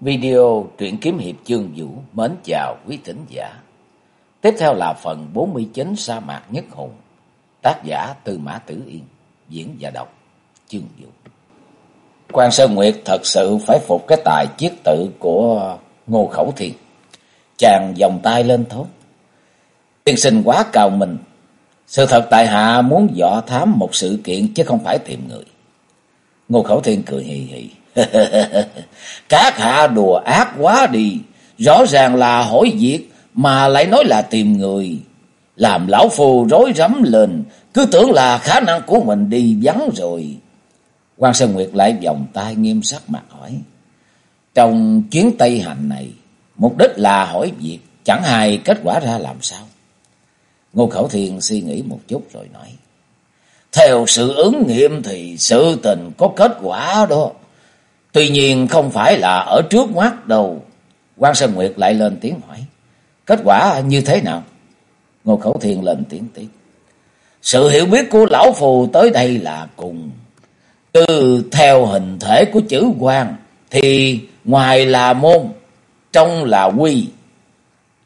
Video truyện kiếm hiệp chương vũ mến chào quý thính giả. Tiếp theo là phần 49 sa mạc nhất hùng. Tác giả Tư Mã Tử Yên, diễn và đọc chương vũ. Quan Sơn Nguyệt thật sự phải phục cái tài chiết tự của Ngô Khẩu Thiên. Chàng vòng tay lên thốt. Tiên sinh quá cao mình. Sự thật tại hạ muốn dọ thám một sự kiện chứ không phải tìm người. Ngô Khẩu Thiên cười hì hì. Các hạ đùa ác quá đi. Rõ ràng là hỏi việc mà lại nói là tìm người. Làm lão phù rối rắm lên. Cứ tưởng là khả năng của mình đi vắng rồi. quan Sơn Nguyệt lại vòng tay nghiêm sắc mặt hỏi. Trong chuyến Tây Hành này, mục đích là hỏi việc, chẳng hay kết quả ra làm sao. Ngô Khẩu Thiên suy nghĩ một chút rồi nói. Theo sự ứng nghiệm thì sự tình có kết quả đó. Tuy nhiên không phải là ở trước mắt đâu. quan Sơn Nguyệt lại lên tiếng hỏi. Kết quả như thế nào? Ngô Khẩu Thiên lên tiếng tiếp. Sự hiểu biết của Lão Phù tới đây là cùng. Từ theo hình thể của chữ quan thì ngoài là môn, trong là quy.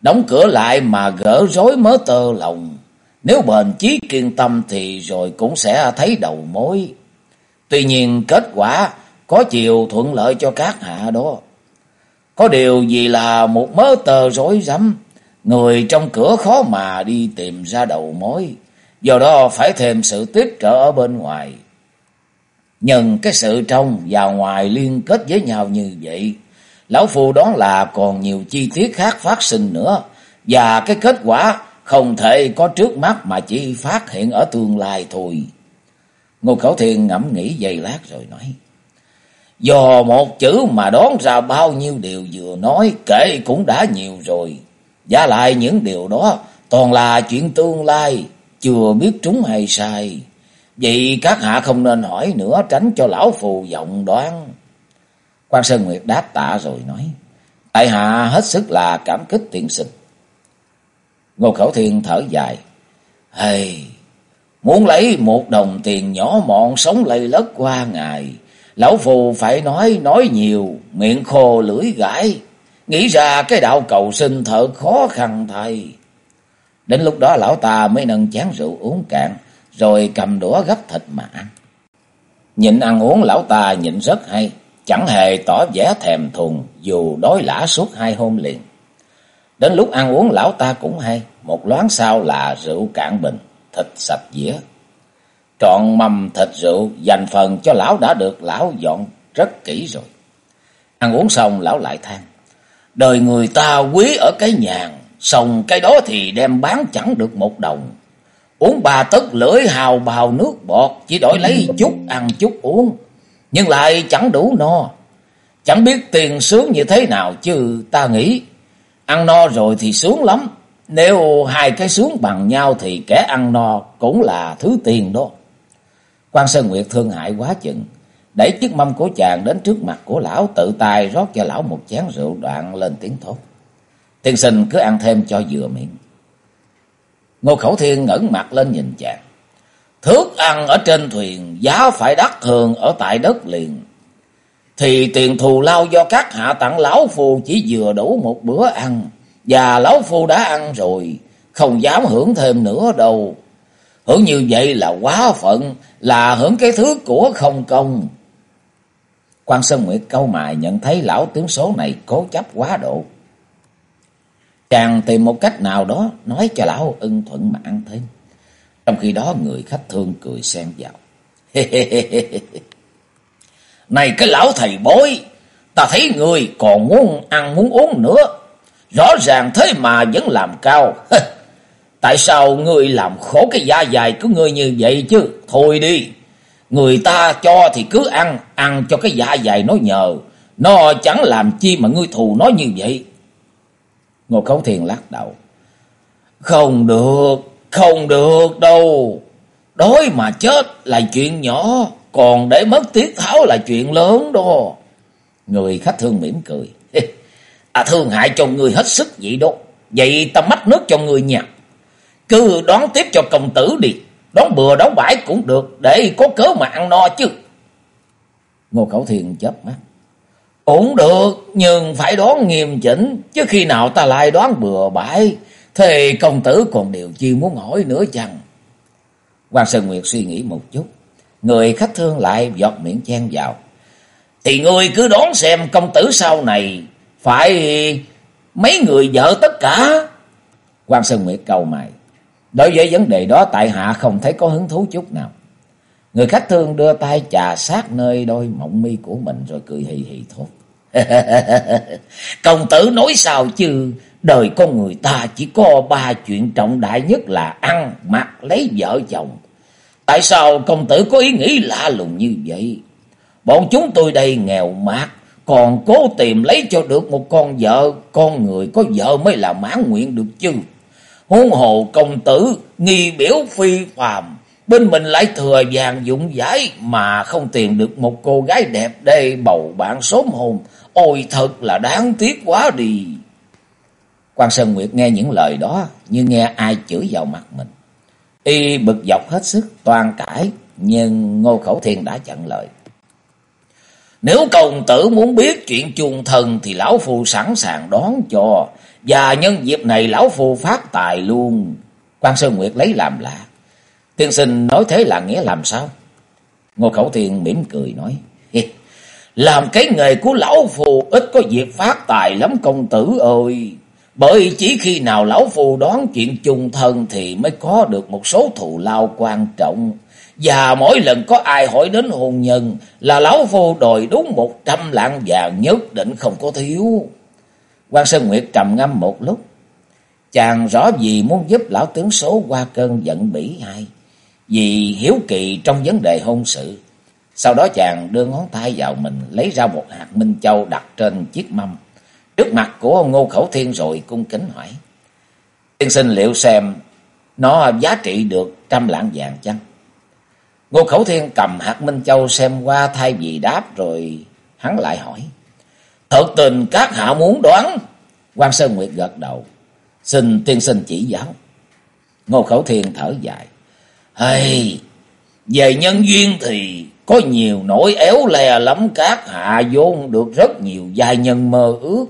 Đóng cửa lại mà gỡ rối mớ tơ lòng. Nếu bền chí kiên tâm thì rồi cũng sẽ thấy đầu mối. Tuy nhiên kết quả có chiều thuận lợi cho các hạ đó. Có điều gì là một mớ tờ rối rắm, người trong cửa khó mà đi tìm ra đầu mối, do đó phải thêm sự tiếp trợ ở bên ngoài. Nhân cái sự trong và ngoài liên kết với nhau như vậy, lão phu đoán là còn nhiều chi tiết khác phát sinh nữa, và cái kết quả không thể có trước mắt mà chỉ phát hiện ở tương lai thôi. Ngô Khẩu Thiên ngẫm nghĩ giây lát rồi nói. Do một chữ mà đoán ra bao nhiêu điều vừa nói kể cũng đã nhiều rồi. giá lại những điều đó toàn là chuyện tương lai, chưa biết trúng hay sai. Vậy các hạ không nên hỏi nữa tránh cho lão phù vọng đoán. quan Sơn Nguyệt đáp tạ rồi nói. Tại hạ hết sức là cảm kích tiền sinh. Ngô Khẩu Thiên thở dài. Hey, muốn lấy một đồng tiền nhỏ mọn sống lây lất qua ngày Lão phù phải nói, nói nhiều, miệng khô lưỡi gãi. Nghĩ ra cái đạo cầu sinh thở khó khăn thầy. Đến lúc đó lão ta mới nâng chén rượu uống cạn, rồi cầm đũa gấp thịt mà ăn. Nhịn ăn uống lão ta nhịn rất hay, chẳng hề tỏ vẻ thèm thuồng dù đói lã suốt hai hôm liền. Đến lúc ăn uống lão ta cũng hay, một loáng sau là rượu cạn bình, thịt sạch dĩa. Trọn mầm thịt rượu dành phần cho lão đã được lão dọn rất kỹ rồi. Ăn uống xong lão lại than. Đời người ta quý ở cái nhàn, xong cái đó thì đem bán chẳng được một đồng. Uống ba tấc lưỡi hào bào nước bọt, chỉ đổi lấy chút ăn chút uống. Nhưng lại chẳng đủ no. Chẳng biết tiền sướng như thế nào chứ ta nghĩ. Ăn no rồi thì sướng lắm. Nếu hai cái sướng bằng nhau thì kẻ ăn no cũng là thứ tiền đó. Quan Sơn Nguyệt thương hại quá chừng, đẩy chiếc mâm của chàng đến trước mặt của lão, tự tay rót cho lão một chén rượu đoạn lên tiếng thốt. Tiên sinh cứ ăn thêm cho vừa miệng. Ngô Khẩu Thiên ngẩng mặt lên nhìn chàng. thước ăn ở trên thuyền, giá phải đắt hơn ở tại đất liền. Thì tiền thù lao do các hạ tặng lão phu chỉ vừa đủ một bữa ăn. Và lão phu đã ăn rồi, không dám hưởng thêm nữa đâu. Hưởng như vậy là quá phận, là hưởng cái thứ của không công. quan Sơn Nguyệt câu mài nhận thấy lão tướng số này cố chấp quá độ. Chàng tìm một cách nào đó nói cho lão ưng thuận mà ăn thêm. Trong khi đó người khách thương cười xen vào. này cái lão thầy bối, ta thấy người còn muốn ăn muốn uống nữa. Rõ ràng thế mà vẫn làm cao. Tại sao ngươi làm khổ cái da dài của ngươi như vậy chứ? Thôi đi. Người ta cho thì cứ ăn, ăn cho cái da dài nó nhờ. Nó chẳng làm chi mà ngươi thù nó như vậy. Ngô Khấu Thiền lắc đầu. Không được, không được đâu. Đói mà chết là chuyện nhỏ, còn để mất tiết tháo là chuyện lớn đó. Người khách thương mỉm cười. À thương hại cho người hết sức vậy đó. Vậy ta mách nước cho người nha. Cứ đón tiếp cho công tử đi. Đón bừa đón bãi cũng được. Để có cớ mà ăn no chứ. Ngô Khẩu Thiền chớp mắt. Cũng được, nhưng phải đoán nghiêm chỉnh, chứ khi nào ta lại đoán bừa bãi, thì công tử còn điều chi muốn hỏi nữa chăng? Quan Sơn Nguyệt suy nghĩ một chút, người khách thương lại giọt miệng chen vào. Thì ngươi cứ đoán xem công tử sau này phải mấy người vợ tất cả. Quan Sơn Nguyệt cầu mày. Đối với vấn đề đó tại hạ không thấy có hứng thú chút nào. Người khách thương đưa tay chà sát nơi đôi mộng mi của mình rồi cười hì hì thốt. Công tử nói sao chứ, đời con người ta chỉ có ba chuyện trọng đại nhất là ăn, mặc, lấy vợ chồng. Tại sao công tử có ý nghĩ lạ lùng như vậy? Bọn chúng tôi đây nghèo mạt còn cố tìm lấy cho được một con vợ, con người có vợ mới là mãn nguyện được chứ. Huống hồ công tử, nghi biểu phi phàm, bên mình lại thừa vàng dụng giải mà không tìm được một cô gái đẹp để bầu bạn sớm hồn Ôi thật là đáng tiếc quá đi. Quan Sơn Nguyệt nghe những lời đó như nghe ai chửi vào mặt mình. Y bực dọc hết sức toàn cãi nhưng Ngô Khẩu Thiên đã chặn lời. Nếu công tử muốn biết chuyện chuồng thần thì lão phù sẵn sàng đón cho. Và nhân dịp này lão phù phát tài luôn. Quan Sơn Nguyệt lấy làm lạ. Tiên sinh nói thế là nghĩa làm sao? Ngô Khẩu Thiên mỉm cười nói. Làm cái nghề của lão phù ít có việc phát tài lắm công tử ơi. Bởi chỉ khi nào lão phù đoán chuyện chung thân thì mới có được một số thù lao quan trọng. Và mỗi lần có ai hỏi đến hôn nhân là lão phù đòi đúng một trăm lạng vàng nhất định không có thiếu quan Sơn Nguyệt trầm ngâm một lúc. Chàng rõ gì muốn giúp lão tướng số qua cơn giận bỉ ai, Vì hiếu kỳ trong vấn đề hôn sự. Sau đó chàng đưa ngón tay vào mình lấy ra một hạt minh châu đặt trên chiếc mâm. Trước mặt của Ngô Khẩu Thiên rồi cung kính hỏi. Tiên sinh liệu xem nó giá trị được trăm lạng vàng chăng? Ngô Khẩu Thiên cầm hạt Minh Châu xem qua thay vì đáp rồi hắn lại hỏi. Thật tình các hạ muốn đoán. quan Sơn Nguyệt gật đầu. Xin tiên sinh chỉ giáo. Ngô Khẩu Thiên thở dài. Hay, về nhân duyên thì có nhiều nỗi éo lè lắm các hạ vốn được rất nhiều giai nhân mơ ước.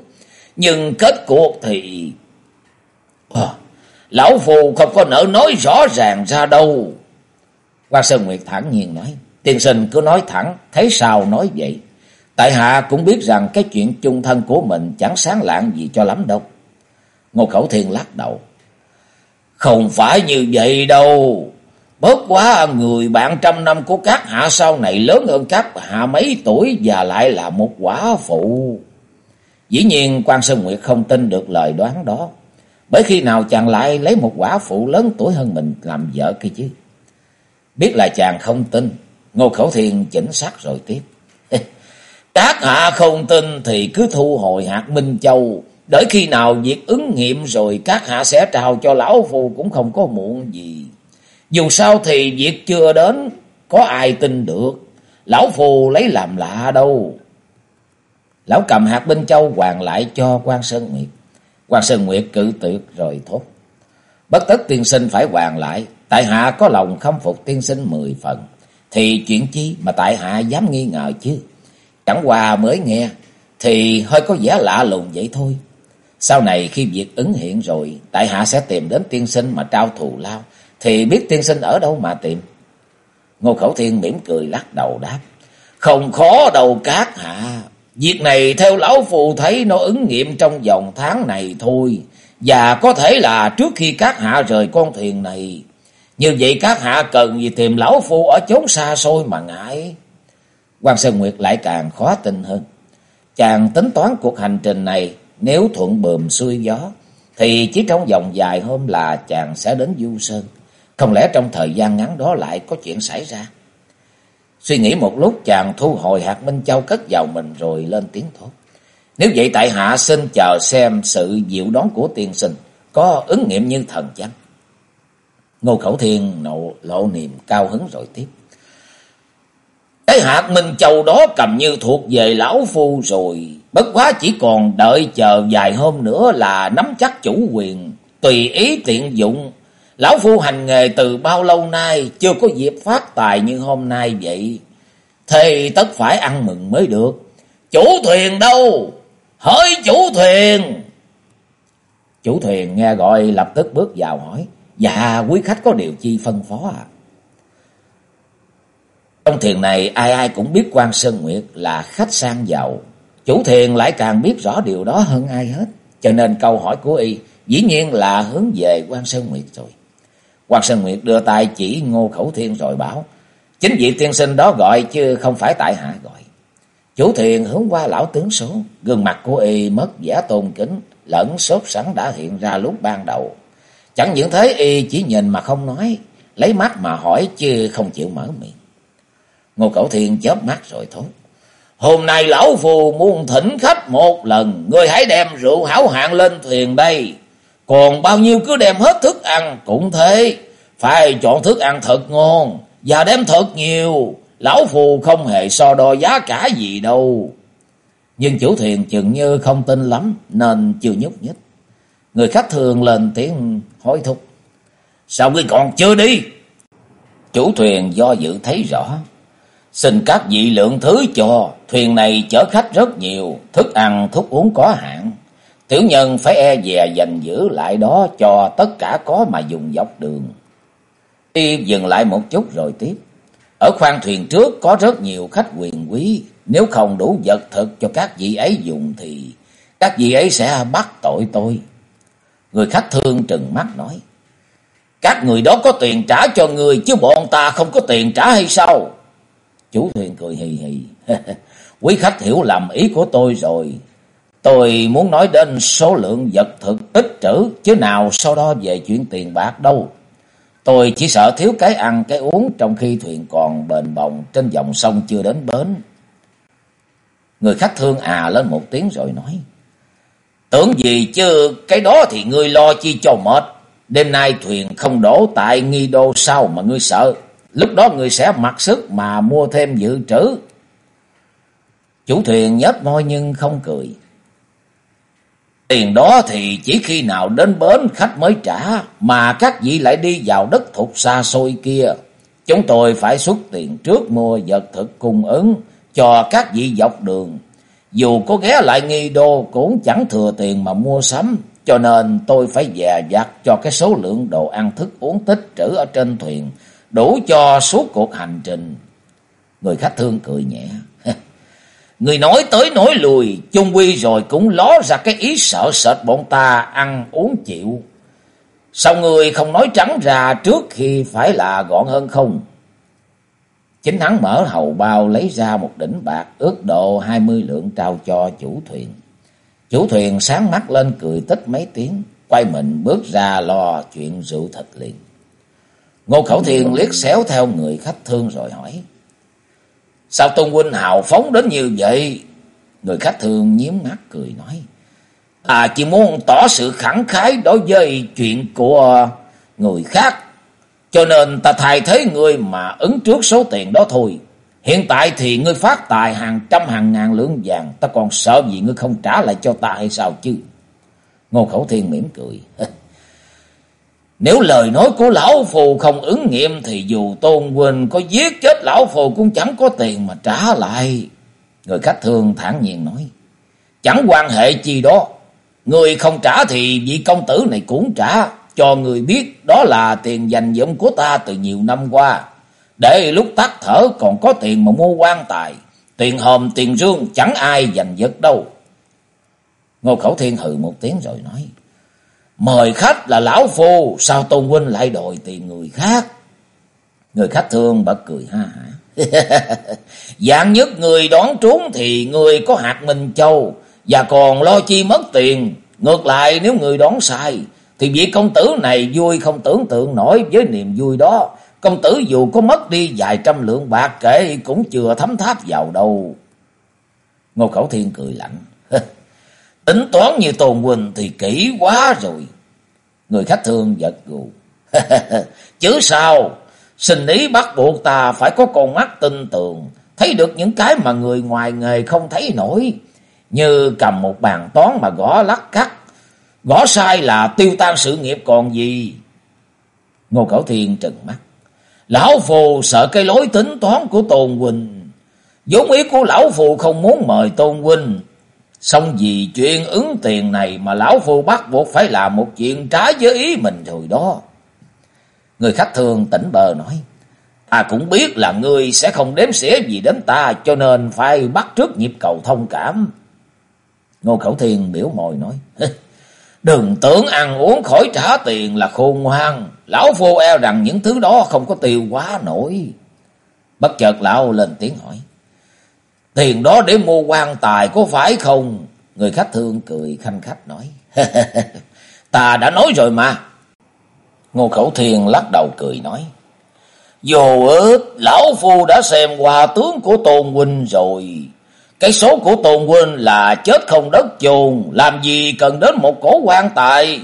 Nhưng kết cuộc thì... À, lão phù không có nỡ nói rõ ràng ra đâu. Quan Sơn Nguyệt thẳng nhiên nói. Tiên sinh cứ nói thẳng, thấy sao nói vậy. Tại hạ cũng biết rằng cái chuyện chung thân của mình chẳng sáng lạng gì cho lắm đâu. Ngô Khẩu Thiên lắc đầu. Không phải như vậy đâu. Bớt quá người bạn trăm năm của các hạ sau này lớn hơn các hạ mấy tuổi và lại là một quả phụ. Dĩ nhiên quan Sơn Nguyệt không tin được lời đoán đó. Bởi khi nào chàng lại lấy một quả phụ lớn tuổi hơn mình làm vợ kia chứ. Biết là chàng không tin, Ngô Khẩu Thiên chỉnh sắc rồi tiếp. Các hạ không tin thì cứ thu hồi hạt Minh Châu. Đợi khi nào việc ứng nghiệm rồi các hạ sẽ trao cho lão phù cũng không có muộn gì. Dù sao thì việc chưa đến, có ai tin được. Lão phù lấy làm lạ đâu. Lão cầm hạt Minh Châu hoàng lại cho quan Sơn Nguyệt. quan Sơn Nguyệt cự tuyệt rồi thốt. Bất tất tiên sinh phải hoàng lại, tại hạ có lòng khâm phục tiên sinh mười phần, thì chuyện chi mà tại hạ dám nghi ngờ chứ. Chẳng qua mới nghe, thì hơi có vẻ lạ lùng vậy thôi. Sau này khi việc ứng hiện rồi, tại hạ sẽ tìm đến tiên sinh mà trao thù lao, thì biết tiên sinh ở đâu mà tìm. Ngô Khẩu Thiên mỉm cười lắc đầu đáp, không khó đâu các hạ. Việc này theo lão phù thấy nó ứng nghiệm trong vòng tháng này thôi. Và có thể là trước khi các hạ rời con thuyền này, như vậy các hạ cần gì tìm lão phu ở chốn xa xôi mà ngại quan Sơn Nguyệt lại càng khó tin hơn. Chàng tính toán cuộc hành trình này nếu thuận bờm xuôi gió, thì chỉ trong vòng vài hôm là chàng sẽ đến Du Sơn. Không lẽ trong thời gian ngắn đó lại có chuyện xảy ra? Suy nghĩ một lúc chàng thu hồi hạt Minh Châu cất vào mình rồi lên tiếng thốt. Nếu vậy tại hạ xin chờ xem sự diệu đón của tiên sinh có ứng nghiệm như thần chăng? Ngô Khẩu Thiên nộ lộ niềm cao hứng rồi tiếp. Cái hạt Minh Châu đó cầm như thuộc về lão phu rồi. Bất quá chỉ còn đợi chờ vài hôm nữa là nắm chắc chủ quyền. Tùy ý tiện dụng. Lão phu hành nghề từ bao lâu nay, chưa có dịp phát tài như hôm nay vậy. Thì tất phải ăn mừng mới được. Chủ thuyền đâu? Hỡi chủ thuyền! Chủ thuyền nghe gọi lập tức bước vào hỏi. Dạ quý khách có điều chi phân phó à? Trong thuyền này, ai ai cũng biết quan Sơn Nguyệt là khách sang giàu. Chủ thuyền lại càng biết rõ điều đó hơn ai hết. Cho nên câu hỏi của y dĩ nhiên là hướng về quan Sơn Nguyệt rồi. Quan Sơn Nguyệt đưa tay chỉ ngô khẩu thiên rồi bảo. Chính vị tiên sinh đó gọi chứ không phải tại hạ gọi. Chủ thuyền hướng qua lão tướng số. Gương mặt của y mất vẻ tôn kính. Lẫn sốt sẵn đã hiện ra lúc ban đầu. Chẳng những thế, y chỉ nhìn mà không nói. Lấy mắt mà hỏi chứ không chịu mở miệng. Ngô Cẩu Thiên chớp mắt rồi thốt. Hôm nay lão phù muốn thỉnh khách một lần. ngươi hãy đem rượu hảo hạng lên thuyền đây. Còn bao nhiêu cứ đem hết thức ăn, cũng thế. Phải chọn thức ăn thật ngon. Và đem thật nhiều. Lão phù không hề so đo giá cả gì đâu. Nhưng chủ thuyền chừng như không tin lắm. Nên chưa nhúc nhích. Người khách thường lên tiếng hối thúc. Sao ngươi còn chưa đi? Chủ thuyền do dự thấy rõ. Xin các vị lượng thứ cho, thuyền này chở khách rất nhiều, thức ăn, thuốc uống có hạn. Tiểu nhân phải e dè dành giữ lại đó cho tất cả có mà dùng dọc đường. Y dừng lại một chút rồi tiếp. Ở khoang thuyền trước có rất nhiều khách quyền quý, nếu không đủ vật thực cho các vị ấy dùng thì các vị ấy sẽ bắt tội tôi. Người khách thương trừng mắt nói. Các người đó có tiền trả cho người chứ bọn ta không có tiền trả hay sao? Chủ thuyền cười hì hì. Quý khách hiểu lầm ý của tôi rồi. Tôi muốn nói đến số lượng vật thực tích trữ, chứ nào sau đó về chuyện tiền bạc đâu. Tôi chỉ sợ thiếu cái ăn, cái uống trong khi thuyền còn bền bồng trên dòng sông chưa đến bến. Người khách thương à lên một tiếng rồi nói. Tưởng gì chứ cái đó thì ngươi lo chi cho mệt. Đêm nay thuyền không đổ tại nghi đô sao mà ngươi sợ. Lúc đó người sẽ mặc sức mà mua thêm dự trữ. Chủ thuyền nhếch môi nhưng không cười. Tiền đó thì chỉ khi nào đến bến khách mới trả, mà các vị lại đi vào đất thục xa xôi kia. Chúng tôi phải xuất tiền trước mua vật thực cung ứng cho các vị dọc đường. Dù có ghé lại nghi đô cũng chẳng thừa tiền mà mua sắm, cho nên tôi phải dè dặt cho cái số lượng đồ ăn thức uống tích trữ ở trên thuyền đủ cho suốt cuộc hành trình. Người khách thương cười nhẹ. Người nói tới nói lùi, chung quy rồi cũng ló ra cái ý sợ sệt bọn ta ăn uống chịu. Sao người không nói trắng ra trước khi phải là gọn hơn không? Chính hắn mở hầu bao lấy ra một đỉnh bạc ước độ hai mươi lượng trao cho chủ thuyền. Chủ thuyền sáng mắt lên cười tích mấy tiếng, quay mình bước ra lo chuyện rượu thịt liền. Ngô Khẩu Thiên liếc xéo theo người khách thương rồi hỏi. Sao Tôn Huynh hào phóng đến như vậy? Người khách thương nhiếm mắt cười nói. À chỉ muốn tỏ sự khẳng khái đối với chuyện của người khác. Cho nên ta thay thế ngươi mà ứng trước số tiền đó thôi. Hiện tại thì ngươi phát tài hàng trăm hàng ngàn lượng vàng. Ta còn sợ gì ngươi không trả lại cho ta hay sao chứ? Ngô Khẩu Thiên mỉm cười. Nếu lời nói của lão phù không ứng nghiệm thì dù Tôn Quỳnh có giết chết lão phù cũng chẳng có tiền mà trả lại. Người khách thương thản nhiên nói. Chẳng quan hệ chi đó. Người không trả thì vị công tử này cũng trả. Cho người biết đó là tiền dành dụng của ta từ nhiều năm qua. Để lúc tắt thở còn có tiền mà mua quan tài. Tiền hòm, tiền rương chẳng ai giành giật đâu. Ngô Khẩu Thiên hừ một tiếng rồi nói. Mời khách là lão phu, sao Tôn Huynh lại đòi tiền người khác? Người khách thương bật cười ha hả. Dạng nhất người đón trúng thì người có hạt Minh Châu và còn lo chi mất tiền. Ngược lại nếu người đón sai thì vị công tử này vui không tưởng tượng nổi với niềm vui đó. Công tử dù có mất đi vài trăm lượng bạc kể cũng chưa thấm tháp vào đâu. Ngô Khẩu Thiên cười lạnh. Tính toán như Tôn Quỳnh thì kỹ quá rồi. Người khách thương giật gù. Chứ sao? Sinh ý bắt buộc ta phải có con mắt tin tưởng. Thấy được những cái mà người ngoài nghề không thấy nổi. Như cầm một bàn toán mà gõ lắc cắt. Gõ sai là tiêu tan sự nghiệp còn gì. Ngô Cẩu Thiên trừng mắt. Lão phù sợ cái lối tính toán của Tôn Quỳnh. vốn ý của lão phù không muốn mời tôn Quỳnh, Xong vì chuyện ứng tiền này mà lão phù bắt buộc phải làm một chuyện trái với ý mình rồi đó. Người khách thường tỉnh bờ nói. Ta cũng biết là ngươi sẽ không đếm xỉa gì đến ta, cho nên phải bắt trước nhịp cầu thông cảm. Ngô Khẩu Thiên biểu mồi nói. Đừng tưởng ăn uống khỏi trả tiền là khôn ngoan. Lão phu eo rằng những thứ đó không có tiêu quá nổi. Bất chợt lão lên tiếng hỏi. Tiền đó để mua quan tài có phải không? Người khách thương cười khanh khách nói. Ta đã nói rồi mà. Ngô Khẩu Thiên lắc đầu cười nói. Dù ước, lão phu đã xem qua tướng của Tôn Huynh rồi. Cái số của Tôn Huynh là chết không đất chôn, làm gì cần đến một cổ quan tài.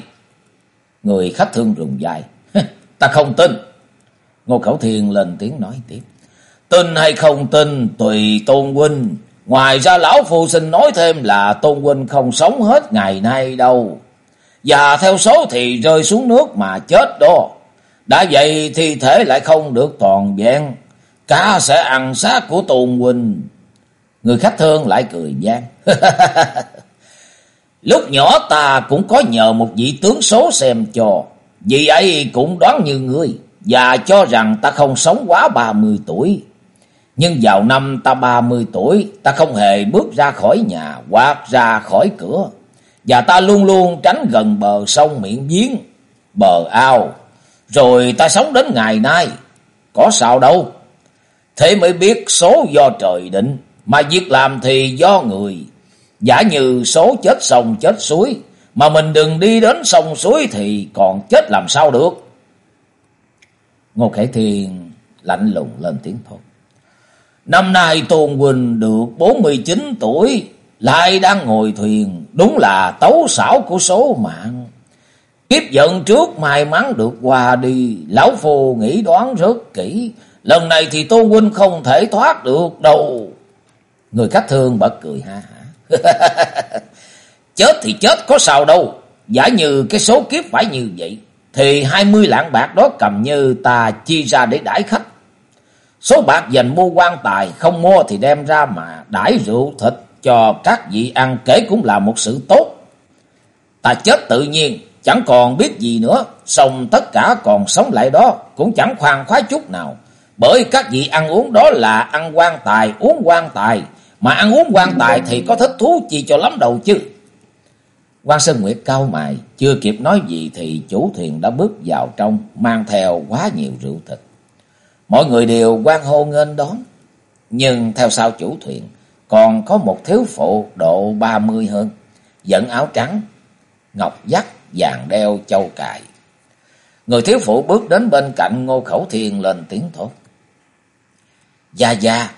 Người khách thương rùng dài. Ta không tin. Ngô Khẩu Thiên lên tiếng nói tiếp. Tin hay không tin, tùy Tôn Huynh. Ngoài ra, lão phu xin nói thêm là Tôn Huynh không sống hết ngày nay đâu. Và theo số thì rơi xuống nước mà chết đó. Đã vậy thi thể lại không được toàn vẹn. Cá sẽ ăn xác của Tôn Huynh. Người khách thương lại cười gian. Lúc nhỏ ta cũng có nhờ một vị tướng số xem cho. vị ấy cũng đoán như ngươi. Và cho rằng ta không sống quá ba mươi tuổi. Nhưng vào năm ta ba mươi tuổi, ta không hề bước ra khỏi nhà hoặc ra khỏi cửa. Và ta luôn luôn tránh gần bờ sông miệng giếng, bờ ao. Rồi ta sống đến ngày nay, có sao đâu. Thế mới biết số do trời định, mà việc làm thì do người. Giả như số chết sông chết suối, mà mình đừng đi đến sông suối thì còn chết làm sao được. Ngô Khải Thiên lạnh lùng lên tiếng thôi. Năm nay Tôn Quỳnh được 49 tuổi, lại đang ngồi thuyền, đúng là tấu xảo của số mạng. Kiếp giận trước may mắn được qua đi, lão phù nghĩ đoán rất kỹ, lần này thì Tôn Quỳnh không thể thoát được đâu. Người khách thương bật cười ha hả. chết thì chết có sao đâu, giả như cái số kiếp phải như vậy, thì 20 lạng bạc đó cầm như ta chi ra để đãi khách. Số bạc dành mua quan tài, không mua thì đem ra mà đãi rượu thịt cho các vị ăn kể cũng là một sự tốt. Ta chết tự nhiên, chẳng còn biết gì nữa, xong tất cả còn sống lại đó, cũng chẳng khoan khoái chút nào. Bởi các vị ăn uống đó là ăn quan tài, uống quan tài, mà ăn uống quan tài thì có thích thú chi cho lắm đầu chứ. quan Sơn Nguyệt cao mày, chưa kịp nói gì thì chủ thuyền đã bước vào trong, mang theo quá nhiều rượu thịt. Mọi người đều quan hô nghênh đón. Nhưng theo sau chủ thuyền, còn có một thiếu phụ độ ba mươi hơn, dẫn áo trắng, ngọc dắt, vàng đeo châu cài. Người thiếu phụ bước đến bên cạnh ngô khẩu thiên lên tiếng thốt. Gia Gia,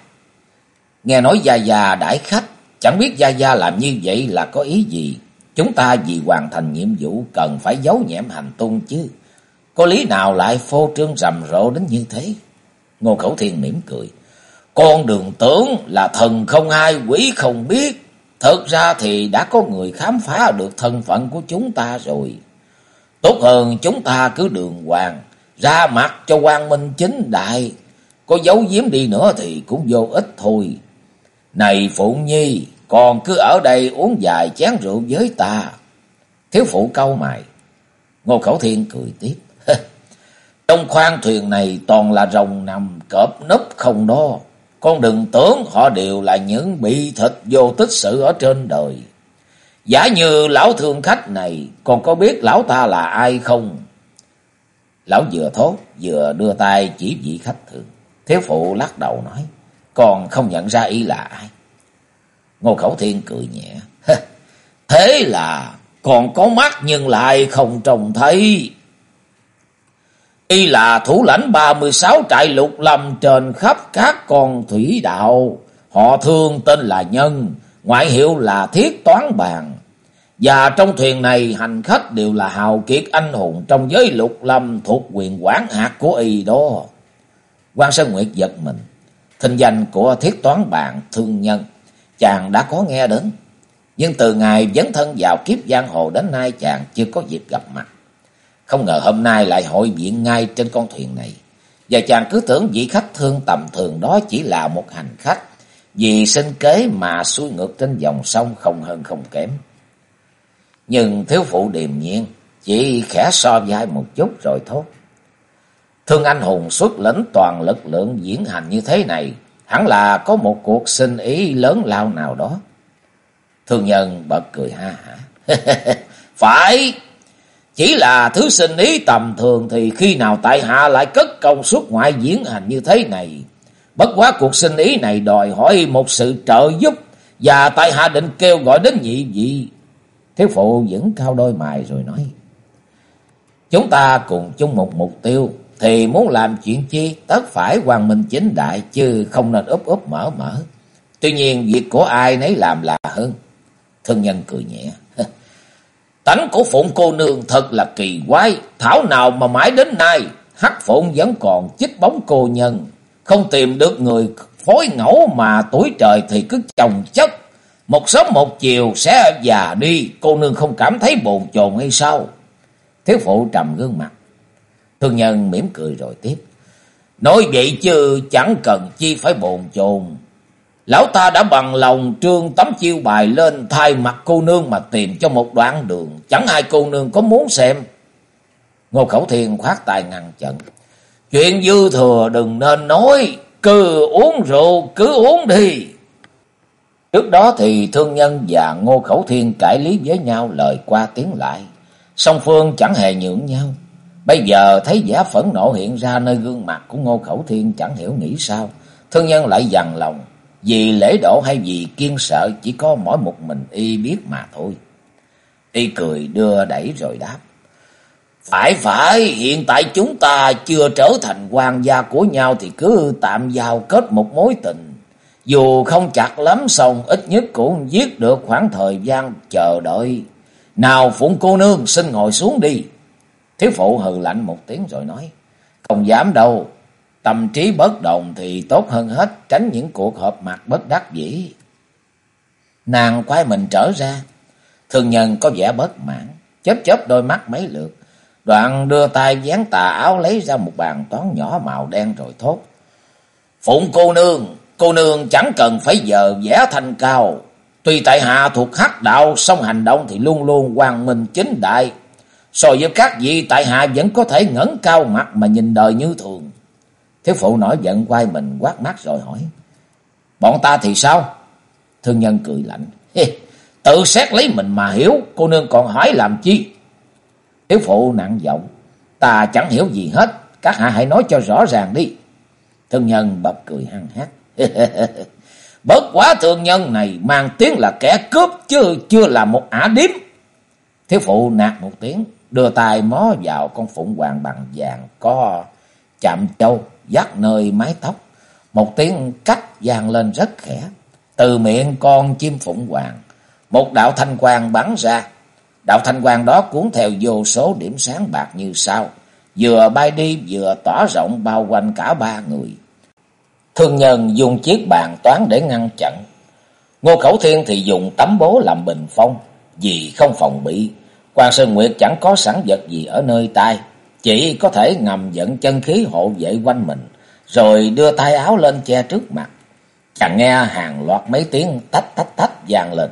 nghe nói Gia Gia đãi khách, chẳng biết Gia Gia làm như vậy là có ý gì. Chúng ta vì hoàn thành nhiệm vụ cần phải giấu nhẹm hành tung chứ. Có lý nào lại phô trương rầm rộ đến như thế? Ngô Khẩu Thiên mỉm cười. Con đường tưởng là thần không ai quỷ không biết. Thật ra thì đã có người khám phá được thân phận của chúng ta rồi. Tốt hơn chúng ta cứ đường hoàng, ra mặt cho quan minh chính đại. Có giấu giếm đi nữa thì cũng vô ích thôi. Này Phụng Nhi, còn cứ ở đây uống vài chén rượu với ta. Thiếu phụ câu mày. Ngô Khẩu Thiên cười tiếp. Trong khoang thuyền này toàn là rồng nằm cọp nấp không đó. Con đừng tưởng họ đều là những bị thịt vô tích sự ở trên đời. Giả như lão thương khách này, còn có biết lão ta là ai không? Lão vừa thốt, vừa đưa tay chỉ vị khách thường. Thiếu phụ lắc đầu nói. Còn không nhận ra y là ai. Ngô Khẩu Thiên cười nhẹ. Thế là còn có mắt nhưng lại không trông thấy. Y là thủ lãnh 36 trại lục lâm trên khắp các con thủy đạo. Họ thương tên là Nhân, ngoại hiệu là Thiết Toán Bàn. Và trong thuyền này hành khách đều là hào kiệt anh hùng trong giới lục lâm thuộc quyền quản hạt của y đó. quan Sơn Nguyệt giật mình. Thinh danh của Thiết Toán Bàn Thương Nhân, chàng đã có nghe đến. Nhưng từ ngày dấn thân vào kiếp giang hồ đến nay chàng chưa có dịp gặp mặt. Không ngờ hôm nay lại hội diện ngay trên con thuyền này. Và chàng cứ tưởng vị khách thương tầm thường đó chỉ là một hành khách. Vì sinh kế mà xuôi ngược trên dòng sông không hơn không kém. Nhưng thiếu phụ điềm nhiên, chỉ khẽ so vai một chút rồi thốt. Thương anh hùng xuất lĩnh toàn lực lượng diễn hành như thế này, hẳn là có một cuộc sinh ý lớn lao nào đó. Thương nhân bật cười ha hả. Phải, chỉ là thứ sinh ý tầm thường thì khi nào tại hạ lại cất công suốt ngoại diễn hành như thế này. Bất quá cuộc sinh ý này đòi hỏi một sự trợ giúp, và tại hạ định kêu gọi đến nhị vị. Thiếu phụ vẫn cao đôi mày rồi nói. Chúng ta cùng chung một mục tiêu, thì muốn làm chuyện chi, tất phải hoàng minh chính đại, chứ không nên úp úp mở mở. Tuy nhiên, việc của ai nấy làm là hơn. Thân nhân cười nhẹ. Tánh của Phụng cô nương thật là kỳ quái. Thảo nào mà mãi đến nay, Hắc Phụng vẫn còn chích bóng cô nhân. Không tìm được người phối ngẫu mà tuổi trời thì cứ chồng chất. Một sớm một chiều sẽ già đi. Cô nương không cảm thấy bồn chồn hay sao? Thiếu phụ trầm gương mặt. Thương nhân mỉm cười rồi tiếp. Nói vậy chứ chẳng cần chi phải bồn chồn. Lão ta đã bằng lòng trương tấm chiêu bài lên thay mặt cô nương mà tìm cho một đoạn đường. Chẳng ai cô nương có muốn xem. Ngô Khẩu Thiên khoát tài ngăn chặn Chuyện dư thừa đừng nên nói. Cứ uống rượu, cứ uống đi. Trước đó thì thương nhân và Ngô Khẩu Thiên cãi lý với nhau lời qua tiếng lại. Song phương chẳng hề nhượng nhau. Bây giờ thấy giả phẫn nộ hiện ra nơi gương mặt của Ngô Khẩu Thiên chẳng hiểu nghĩ sao. Thương nhân lại dằn lòng. Vì lễ độ hay vì kiên sợ chỉ có mỗi một mình y biết mà thôi. Y cười đưa đẩy rồi đáp. Phải phải, hiện tại chúng ta chưa trở thành quan gia của nhau thì cứ tạm giao kết một mối tình. Dù không chặt lắm xong ít nhất cũng giết được khoảng thời gian chờ đợi. Nào Phụng cô nương xin ngồi xuống đi. Thiếu phụ hừ lạnh một tiếng rồi nói. Không dám đâu, Tâm trí bất đồng thì tốt hơn hết, tránh những cuộc họp mặt bất đắc dĩ. Nàng quay mình trở ra, thường nhân có vẻ bất mãn, chớp chớp đôi mắt mấy lượt, đoạn đưa tay dán tà áo lấy ra một bàn toán nhỏ màu đen rồi thốt. Phụng cô nương, cô nương chẳng cần phải giờ vẽ thành cao, tuy tại hạ thuộc hắc đạo, song hành động thì luôn luôn hoàng minh chính đại. So với các vị tại hạ vẫn có thể ngẩng cao mặt mà nhìn đời như thường. Thiếu phụ nổi giận quay mình quát mắt rồi hỏi. Bọn ta thì sao? Thương nhân cười lạnh. Tự xét lấy mình mà hiểu, cô nương còn hỏi làm chi? Thiếu phụ nặng giọng. Ta chẳng hiểu gì hết, các hạ hãy nói cho rõ ràng đi. Thương nhân bật cười hăng hát. bất quá thương nhân này mang tiếng là kẻ cướp chứ chưa là một ả điếm. Thiếu phụ nạt một tiếng, đưa tay mó vào con phụng hoàng bằng vàng có chạm châu dắt nơi mái tóc. Một tiếng cách vang lên rất khẽ. Từ miệng con chim phụng hoàng, một đạo thanh quang bắn ra. Đạo thanh quang đó cuốn theo vô số điểm sáng bạc như sao, vừa bay đi vừa tỏa rộng bao quanh cả ba người. Thương nhân dùng chiếc bàn toán để ngăn chặn. Ngô Khẩu Thiên thì dùng tấm bố làm bình phong, vì không phòng bị. Quan Sơn Nguyệt chẳng có sẵn vật gì ở nơi tai, chỉ có thể ngầm dẫn chân khí hộ vệ quanh mình, rồi đưa tay áo lên che trước mặt. Chàng nghe hàng loạt mấy tiếng tách tách tách vang lên.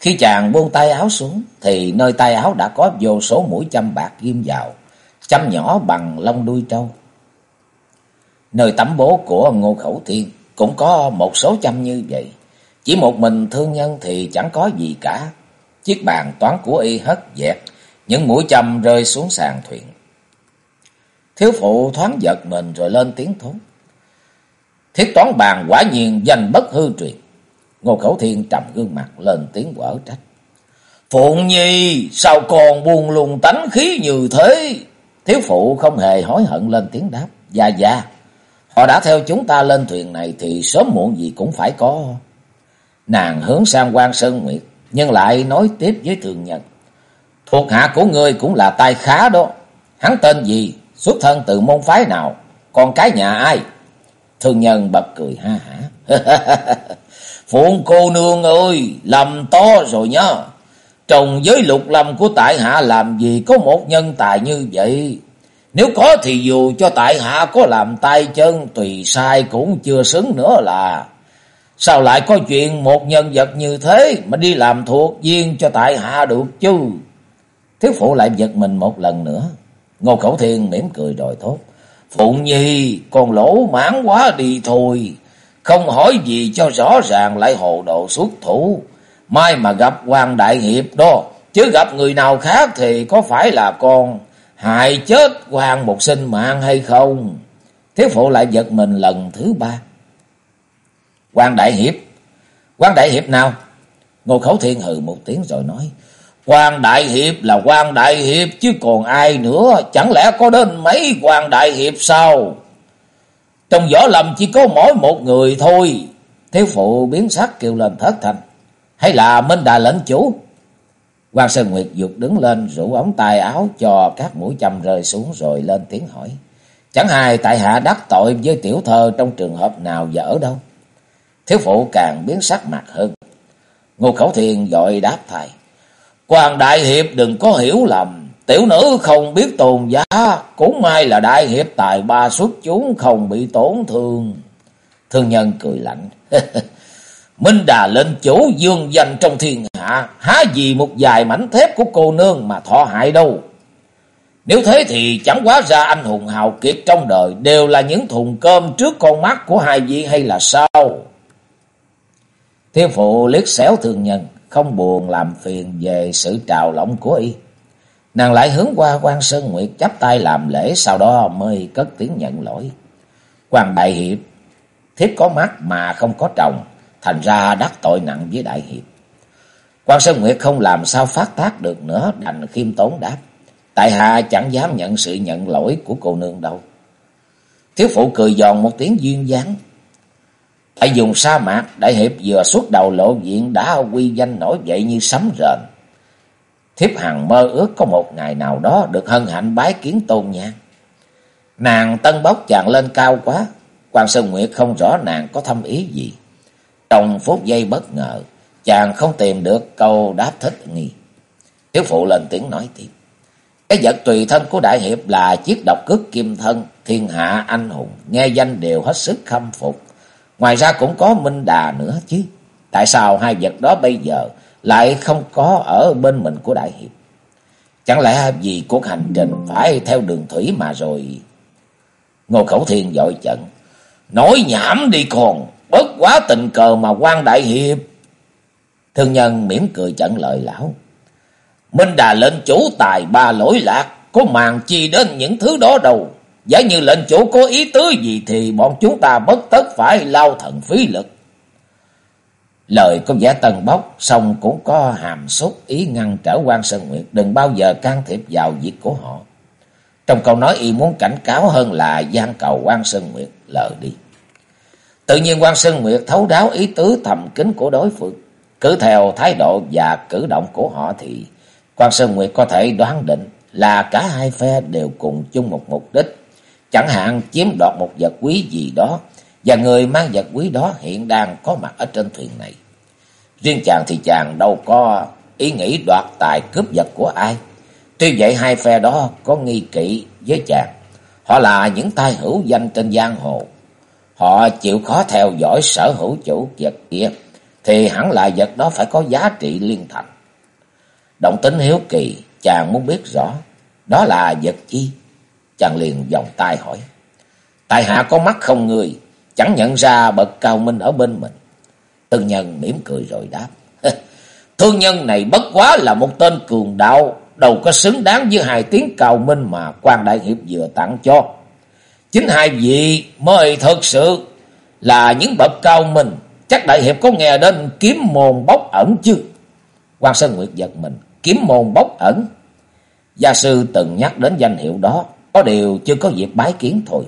Khi chàng buông tay áo xuống, thì nơi tay áo đã có vô số mũi châm bạc ghim vào, châm nhỏ bằng lông đuôi trâu. Nơi tấm bố của Ngô Khẩu Thiên cũng có một số châm như vậy. Chỉ một mình thương nhân thì chẳng có gì cả. Chiếc bàn toán của y hất dẹt, những mũi châm rơi xuống sàn thuyền. Thiếu phụ thoáng giật mình rồi lên tiếng thốn. Thiết toán bàn quả nhiên danh bất hư truyền. Ngô Khẩu Thiên trầm gương mặt lên tiếng quở trách. Phụng Nhi sao còn buồn lùng tánh khí như thế? Thiếu phụ không hề hối hận lên tiếng đáp. Dạ dạ, họ đã theo chúng ta lên thuyền này thì sớm muộn gì cũng phải có. Nàng hướng sang quan Sơn Nguyệt, nhưng lại nói tiếp với thường nhân. Thuộc hạ của ngươi cũng là tay khá đó. Hắn tên gì? Xuất thân từ môn phái nào? Con cái nhà ai? Thương nhân bật cười ha hả. Phụng cô nương ơi, lầm to rồi nhá. Trong giới lục lâm của tại hạ làm gì có một nhân tài như vậy. Nếu có thì dù cho tại hạ có làm tay chân tùy sai cũng chưa xứng nữa là. Sao lại có chuyện một nhân vật như thế mà đi làm thuộc viên cho tại hạ được chứ? Thiếu phụ lại giật mình một lần nữa. Ngô Khẩu Thiên mỉm cười rồi thốt. Phụng Nhi, con lỗ mãn quá đi thôi. Không hỏi gì cho rõ ràng lại hồ độ xuất thủ. Mai mà gặp quan đại hiệp đó. Chứ gặp người nào khác thì có phải là con hại chết hoàng một sinh mạng hay không? Thiếu phụ lại giật mình lần thứ ba. quan đại hiệp? quan đại hiệp nào? Ngô Khẩu Thiên hừ một tiếng rồi nói quan đại hiệp là quan đại hiệp, chứ còn ai nữa. Chẳng lẽ có đến mấy quan đại hiệp sao? Trong võ lâm chỉ có mỗi một người thôi. Thiếu phụ biến sắc kêu lên thất thành. Hay là Minh Đà lệnh chủ? quan Sơn Nguyệt vụt đứng lên, rủ ống tay áo cho các mũi châm rơi xuống rồi lên tiếng hỏi. Chẳng hài tại hạ đắc tội với tiểu thơ trong trường hợp nào và ở đâu. Thiếu phụ càng biến sắc mặt hơn. Ngô Khẩu Thiên gọi đáp thầy quan Đại Hiệp đừng có hiểu lầm. Tiểu nữ không biết tôn giá. Cũng may là Đại Hiệp tài ba xuất chúng không bị tổn thương. Thương nhân cười lạnh. Minh Đà lên chủ dương danh trong thiên hạ. Há gì một vài mảnh thép của cô nương mà thọ hại đâu. Nếu thế thì chẳng quá ra anh hùng hào kiệt trong đời đều là những thùng cơm trước con mắt của hai vị hay là sao? Thiên phụ liếc xéo thường nhân, không buồn làm phiền về sự trào lỏng của y. Nàng lại hướng qua quan Sơn Nguyệt chắp tay làm lễ, sau đó mới cất tiếng nhận lỗi. quan Đại Hiệp, thiếp có mắt mà không có chồng, thành ra đắc tội nặng với Đại Hiệp. quan Sơn Nguyệt không làm sao phát tác được nữa, đành khiêm tốn đáp. Tại hạ chẳng dám nhận sự nhận lỗi của cô nương đâu. Thiếu phụ cười giòn một tiếng duyên dáng. Ở dùng sa mạc, đại hiệp vừa xuất đầu lộ diện đã quy danh nổi dậy như sấm rền. Thiếp hằng mơ ước có một ngày nào đó được hân hạnh bái kiến tôn nhang. Nàng tân bốc chàng lên cao quá, quan Sơn Nguyệt không rõ nàng có thâm ý gì. Trong phút giây bất ngờ, chàng không tìm được câu đáp thích nghi. Thiếu phụ lên tiếng nói tiếp. Cái vật tùy thân của Đại Hiệp là chiếc độc cước kim thân, thiên hạ anh hùng, nghe danh đều hết sức khâm phục. Ngoài ra cũng có Minh Đà nữa chứ. Tại sao hai vật đó bây giờ lại không có ở bên mình của Đại Hiệp? Chẳng lẽ vì cuộc hành trình phải theo đường thủy mà rồi... Ngô Khẩu Thiên dội trận. Nói nhảm đi còn, bất quá tình cờ mà quan Đại Hiệp. Thương nhân mỉm cười chặn lời lão. Minh Đà lên chủ tài ba lỗi lạc, có màng chi đến những thứ đó đâu. Giả như lệnh chủ có ý tứ gì thì bọn chúng ta bất tất phải lao thần phí lực. Lời có vẻ tần bốc, xong cũng có hàm xúc ý ngăn trở quan Sơn Nguyệt đừng bao giờ can thiệp vào việc của họ. Trong câu nói y muốn cảnh cáo hơn là gian cầu quan Sơn Nguyệt lờ đi. Tự nhiên quan Sơn Nguyệt thấu đáo ý tứ thầm kín của đối phương. Cứ theo thái độ và cử động của họ thì quan Sơn Nguyệt có thể đoán định là cả hai phe đều cùng chung một mục đích. Chẳng hạn chiếm đoạt một vật quý gì đó và người mang vật quý đó hiện đang có mặt ở trên thuyền này. Riêng chàng thì chàng đâu có ý nghĩ đoạt tài cướp vật của ai. Tuy vậy hai phe đó có nghi kỵ với chàng. Họ là những tai hữu danh trên giang hồ. Họ chịu khó theo dõi sở hữu chủ vật kia thì hẳn là vật đó phải có giá trị liên thành. Động tính hiếu kỳ, chàng muốn biết rõ, đó là vật chi? Chàng liền vòng tay hỏi. Tại hạ có mắt không người, chẳng nhận ra bậc cao minh ở bên mình. Tân nhân mỉm cười rồi đáp. Thương nhân này bất quá là một tên cường đạo, đâu có xứng đáng với hai tiếng cao minh mà quan đại hiệp vừa tặng cho. Chính hai vị mới thật sự là những bậc cao minh, chắc đại hiệp có nghe đến kiếm môn bốc ẩn chứ? quan Sơn Nguyệt giật mình, kiếm môn bốc ẩn. Gia sư từng nhắc đến danh hiệu đó, có điều chưa có dịp bái kiến thôi.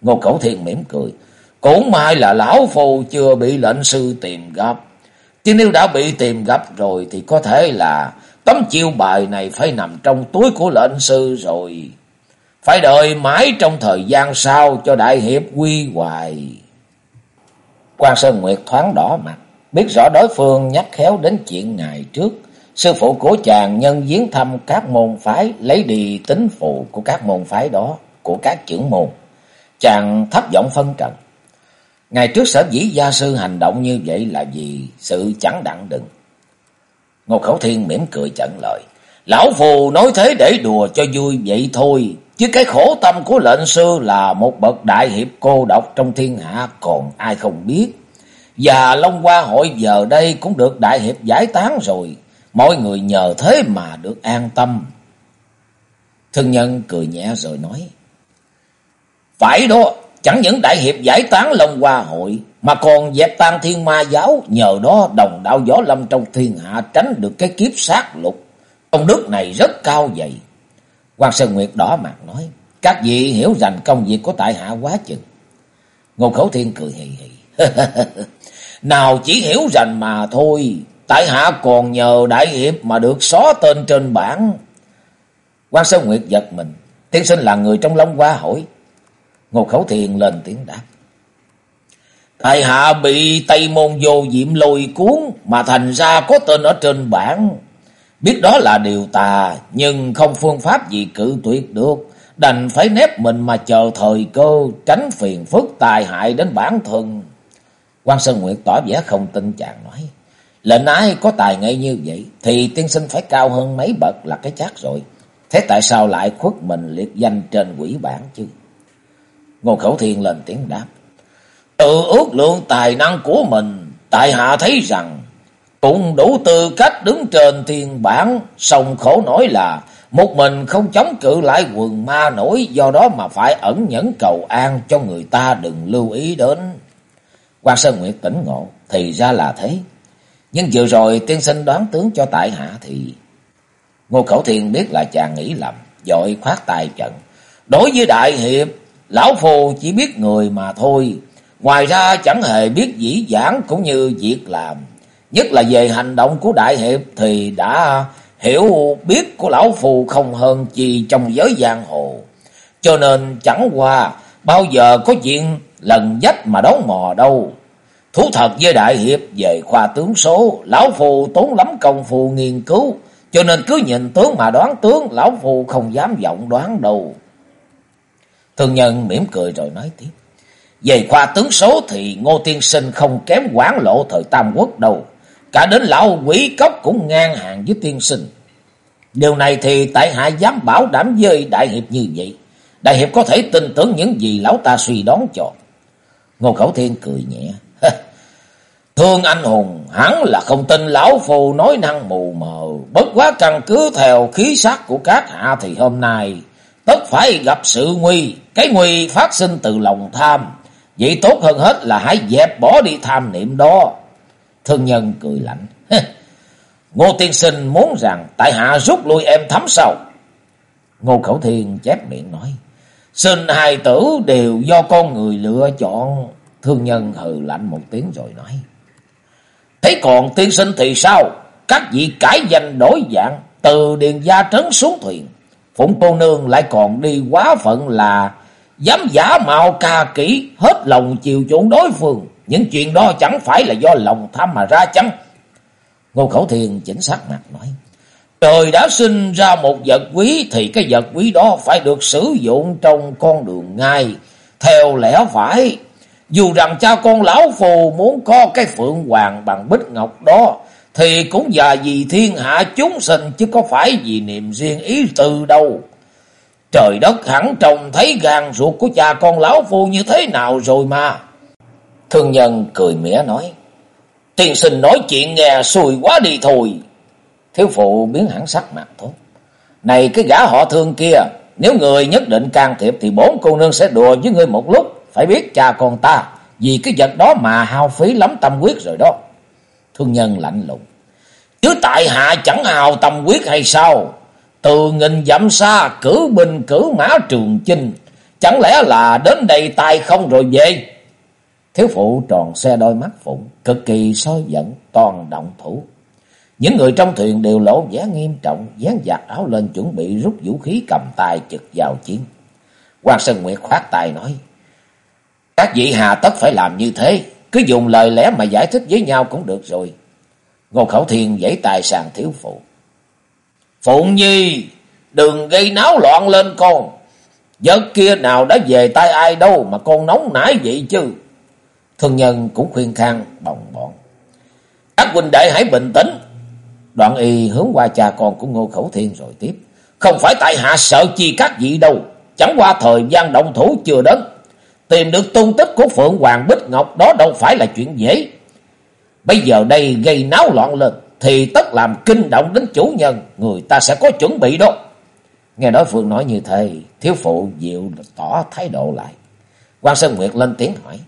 Ngô Cẩu Thiên mỉm cười. Cũng may là lão phù chưa bị lệnh sư tìm gặp. Chứ nếu đã bị tìm gặp rồi thì có thể là tấm chiêu bài này phải nằm trong túi của lệnh sư rồi. Phải đợi mãi trong thời gian sau cho đại hiệp quy hoài. Quan Sơn Nguyệt thoáng đỏ mặt, biết rõ đối phương nhắc khéo đến chuyện ngày trước. Sư phụ của chàng nhân viếng thăm các môn phái, lấy đi tính phụ của các môn phái đó, của các trưởng môn. Chàng thấp giọng phân trần. Ngày trước sở dĩ gia sư hành động như vậy là vì sự chẳng đặng đừng. Ngô Khẩu Thiên mỉm cười chận lời. Lão Phù nói thế để đùa cho vui vậy thôi. Chứ cái khổ tâm của lệnh sư là một bậc đại hiệp cô độc trong thiên hạ còn ai không biết. Và Long Hoa hội giờ đây cũng được đại hiệp giải tán rồi. Mọi người nhờ thế mà được an tâm. Thương nhân cười nhẹ rồi nói. Phải đó, chẳng những đại hiệp giải tán Long Hoa hội mà còn dẹp tan thiên ma giáo. Nhờ đó đồng đạo gió lâm trong thiên hạ tránh được cái kiếp sát lục. Công đức này rất cao vậy. Quan Sơn Nguyệt đỏ mặt nói. Các vị hiểu rành công việc của tại hạ quá chừng. Ngô Khẩu Thiên cười hì hì. Nào chỉ hiểu rành mà thôi. Tại hạ còn nhờ đại hiệp mà được xóa tên trên bảng. Quan Sơn Nguyệt giật mình. Tiên sinh là người trong Long Hoa hỏi. Ngô Khẩu thiền lên tiếng đáp. Tại hạ bị Tây Môn Vô Diệm lôi cuốn mà thành ra có tên ở trên bảng. Biết đó là điều tà, nhưng không phương pháp gì cự tuyệt được. Đành phải nép mình mà chờ thời cơ, tránh phiền phức tài hại đến bản thân. quan Sơn Nguyệt tỏ vẻ không tin chàng nói. Lệnh ái có tài nghệ như vậy, thì tiên sinh phải cao hơn mấy bậc là cái chắc rồi. Thế tại sao lại khuất mình liệt danh trên quỷ bản chứ? Ngô Khẩu Thiên lên tiếng đáp. Tự ước lượng tài năng của mình, tại hạ thấy rằng cũng đủ tư cách đứng trên thiên bản, Sòng khổ nổi là một mình không chống cự lại quần ma nổi, do đó mà phải ẩn nhẫn cầu an cho người ta đừng lưu ý đến. Quan Sơn Nguyệt tỉnh ngộ, thì ra là thế. Nhưng vừa rồi tiên sinh đoán tướng cho tại hạ thì... Ngô Khẩu Thiên biết là chàng nghĩ lầm, dội khoát tay trận. Đối với Đại Hiệp, Lão Phù chỉ biết người mà thôi. Ngoài ra chẳng hề biết dĩ dãn cũng như việc làm. Nhất là về hành động của Đại Hiệp thì đã hiểu biết của Lão Phù không hơn chi trong giới giang hồ. Cho nên chẳng qua bao giờ có chuyện lần dách mà đón mò đâu. Thú thật với Đại Hiệp về khoa tướng số, Lão Phù tốn lắm công phu nghiên cứu. Cho nên cứ nhìn tướng mà đoán tướng, Lão Phù không dám vọng đoán đâu. Thương nhân mỉm cười rồi nói tiếp. Về khoa tướng số thì Ngô Tiên Sinh không kém quán lộ thời Tam Quốc đâu. Cả đến lão quỷ cốc cũng ngang hàng với tiên sinh. Điều này thì tại hạ dám bảo đảm với đại hiệp như vậy. Đại hiệp có thể tin tưởng những gì lão ta suy đoán cho. Ngô Khẩu Thiên cười nhẹ. Thương anh hùng, hắn là không tin lão phù nói năng mù mờ. Bất quá căn cứ theo khí sắc của các hạ thì hôm nay, tất phải gặp sự nguy. Cái nguy phát sinh từ lòng tham. Vậy tốt hơn hết là hãy dẹp bỏ đi tham niệm đó. Thương nhân cười lạnh. Ngô tiên sinh muốn rằng tại hạ rút lui em thấm sau. Ngô Khẩu Thiên chép miệng nói. Sinh hài tử đều do con người lựa chọn. Thương nhân hừ lạnh một tiếng rồi nói. Thế còn tiên sinh thì sao? Các vị cải danh đổi dạng từ điền gia trấn xuống thuyền. Phụng cô nương lại còn đi quá phận là dám giả mạo ca kỹ hết lòng chiều chuộng đối phương. Những chuyện đó chẳng phải là do lòng tham mà ra chăng? Ngô Khẩu Thiền chỉnh sắc mặt nói. Trời đã sinh ra một vật quý thì cái vật quý đó phải được sử dụng trong con đường ngay. Theo lẽ phải, dù rằng cha con lão phù muốn có cái phượng hoàng bằng bích ngọc đó, thì cũng là vì thiên hạ chúng sinh chứ có phải vì niềm riêng ý từ đâu. Trời đất hẳn trông thấy gan ruột của cha con lão phù như thế nào rồi mà. Thương nhân cười mỉa nói. Tiên sinh nói chuyện nghe xùi quá đi thôi. Thiếu phụ biến hẳn sắc mặt thôi. Này cái gã họ thương kia. Nếu người nhất định can thiệp thì bốn cô nương sẽ đùa với người một lúc. Phải biết cha con ta. Vì cái vật đó mà hao phí lắm tâm quyết rồi đó. Thương nhân lạnh lùng. Chứ tại hạ chẳng hào tâm quyết hay sao? Từ nghìn dặm xa cử binh cử mã trường chinh. Chẳng lẽ là đến đây tay không rồi về? Thiếu phụ tròn xe đôi mắt phụng, cực kỳ soi giận, toàn động thủ. Những người trong thuyền đều lộ vẻ nghiêm trọng, dán giặt áo lên chuẩn bị rút vũ khí cầm tay trực vào chiến. Quan Sơn Nguyệt khoát tay nói, các vị hà tất phải làm như thế, cứ dùng lời lẽ mà giải thích với nhau cũng được rồi. Ngô Khẩu Thiên giãy tài sàng thiếu phụ. Phụng Nhi, đừng gây náo loạn lên con. Giấc kia nào đã về tay ai đâu mà con nóng nảy vậy chứ. Thương nhân cũng khuyên khang bồng bọn. Các huynh đệ hãy bình tĩnh. Đoạn y hướng qua cha con của Ngô Khẩu Thiên rồi tiếp. Không phải tại hạ sợ chi các vị đâu. Chẳng qua thời gian động thủ chưa đến. Tìm được tung tích của Phượng Hoàng Bích Ngọc đó đâu phải là chuyện dễ. Bây giờ đây gây náo loạn lên. Thì tất làm kinh động đến chủ nhân. Người ta sẽ có chuẩn bị đó. Nghe đối phương nói như thế. Thiếu phụ dịu tỏ thái độ lại. quan Sơn Nguyệt lên tiếng hỏi.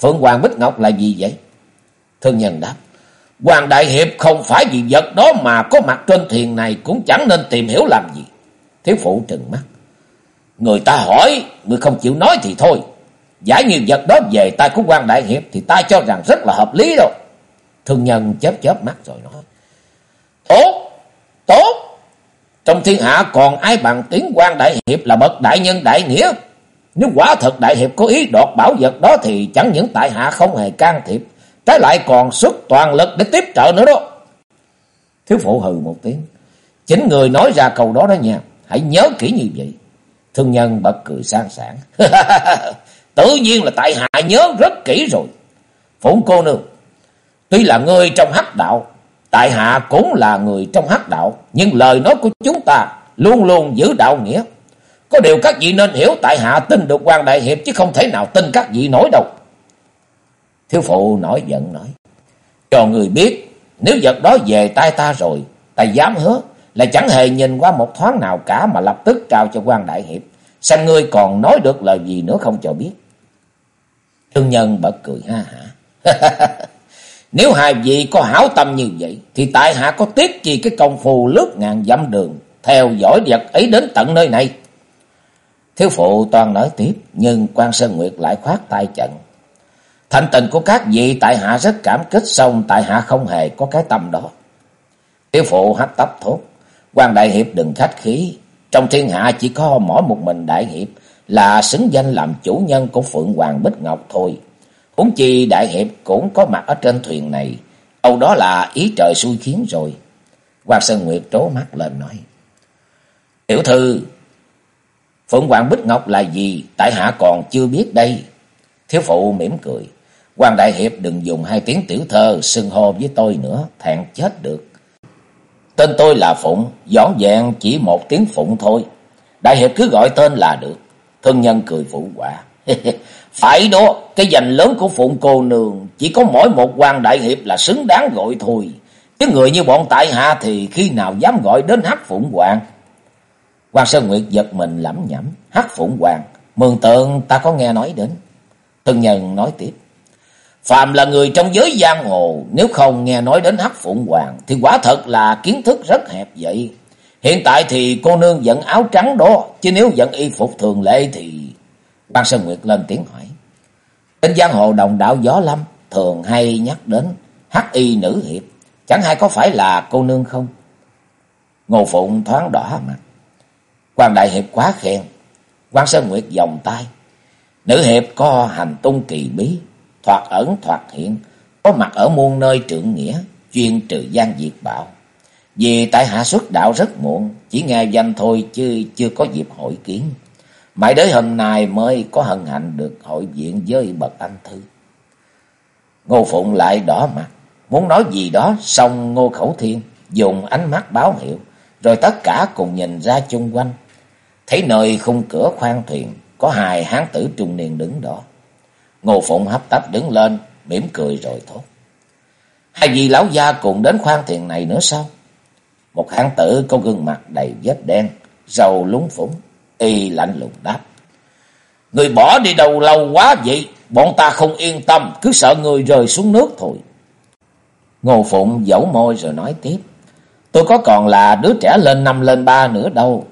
Phượng Hoàng Bích Ngọc là gì vậy? Thương nhân đáp. Hoàng Đại Hiệp không phải vì vật đó mà có mặt trên thuyền này cũng chẳng nên tìm hiểu làm gì. Thiếu phụ trừng mắt. Người ta hỏi, người không chịu nói thì thôi giải nhiều vật đó về tay của quan Đại Hiệp thì ta cho rằng rất là hợp lý đâu. Thương nhân chớp chớp mắt rồi nói. Tốt, tốt. Trong thiên hạ còn ai bằng tiếng quan Đại Hiệp là bậc đại nhân đại nghĩa. Nếu quả thật Đại Hiệp có ý đoạt bảo vật đó thì chẳng những tại hạ không hề can thiệp. Trái lại còn xuất toàn lực để tiếp trợ nữa đó. Thiếu phụ hừ một tiếng. Chính người nói ra câu đó đó nha. Hãy nhớ kỹ như vậy. Thương nhân bật cười sang sảng. Tự nhiên là tại hạ nhớ rất kỹ rồi. Phụng cô nương. Tuy là người trong hắc đạo. Tại hạ cũng là người trong hắc đạo. Nhưng lời nói của chúng ta luôn luôn giữ đạo nghĩa. Có điều các vị nên hiểu tại hạ tin được quan đại hiệp chứ không thể nào tin các vị nổi đâu. Thiếu phụ nổi giận nói. Cho người biết, nếu vật đó về tay ta rồi, ta dám hứa là chẳng hề nhìn qua một thoáng nào cả mà lập tức trao cho quan đại hiệp. Xem ngươi còn nói được lời gì nữa không cho biết. Thương nhân bật cười ha hả. Nếu hai vị có hảo tâm như vậy, thì tại hạ có tiếc gì cái công phu lướt ngàn dặm đường, theo dõi vật ấy đến tận nơi này. Thiếu phụ toàn nói tiếp, nhưng quan Sơn Nguyệt lại khoát tay trận. Thành tình của các vị tại hạ rất cảm kích xong tại hạ không hề có cái tâm đó. Thiếu phụ hấp tấp thốt. quan đại hiệp đừng khách khí. Trong thiên hạ chỉ có mỗi một mình đại hiệp là xứng danh làm chủ nhân của Phượng Hoàng Bích Ngọc thôi. Huống chi đại hiệp cũng có mặt ở trên thuyền này. Âu đó là ý trời xui khiến rồi. Hoàng Sơn Nguyệt trố mắt lên nói. Tiểu thư, Phượng Hoàng Bích Ngọc là gì? Tại hạ còn chưa biết đây. Thiếu phụ mỉm cười. Hoàng Đại Hiệp đừng dùng hai tiếng tiểu thơ xưng hô với tôi nữa, thẹn chết được. Tên tôi là Phụng, dõn dẹn chỉ một tiếng Phụng thôi. Đại Hiệp cứ gọi tên là được. Thân nhân cười phụ quả. Phải đó, cái danh lớn của Phụng cô nương chỉ có mỗi một quan Đại Hiệp là xứng đáng gọi thôi. Chứ người như bọn tại hạ thì khi nào dám gọi đến hắc Phụng Hoàng. Quan Sơn Nguyệt giật mình lẩm nhẩm, hắc Phụng Hoàng, mường tượng ta có nghe nói đến. Thân nhân nói tiếp. Phạm là người trong giới giang hồ, nếu không nghe nói đến Hắc Phụng Hoàng thì quả thật là kiến thức rất hẹp vậy. Hiện tại thì cô nương dẫn áo trắng đó, chứ nếu dẫn y phục thường lệ thì... quan Sơn Nguyệt lên tiếng hỏi. Trên giang hồ đồng đạo Gió Lâm thường hay nhắc đến Hắc Y nữ hiệp, chẳng hay có phải là cô nương không? Ngô Phụng thoáng đỏ mặt. quan Đại Hiệp quá khen. quan Sơn Nguyệt vòng tay. Nữ hiệp có hành tung kỳ bí, thoạt ẩn thoạt hiện, có mặt ở muôn nơi trượng nghĩa, chuyên trừ gian diệt bạo. Vì tại hạ xuất đạo rất muộn, chỉ nghe danh thôi chứ chưa có dịp hội kiến. Mãi đến hôm nay mới có hân hạnh được hội diện với bậc anh thư. Ngô Phụng lại đỏ mặt, muốn nói gì đó, xong Ngô Khẩu Thiên dùng ánh mắt báo hiệu, rồi tất cả cùng nhìn ra chung quanh. Thấy nơi khung cửa khoang thuyền, có hai hán tử trung niên đứng đó. Ngô Phụng hấp tấp đứng lên, mỉm cười rồi thốt. Hai vị lão gia cùng đến khoan thuyền này nữa sao? Một hán tử có gương mặt đầy vết đen, râu lúng phúng, y lạnh lùng đáp. Người bỏ đi đâu lâu quá vậy, bọn ta không yên tâm, cứ sợ người rơi xuống nước thôi. Ngô Phụng dẫu môi rồi nói tiếp. Tôi có còn là đứa trẻ lên năm lên ba nữa đâu,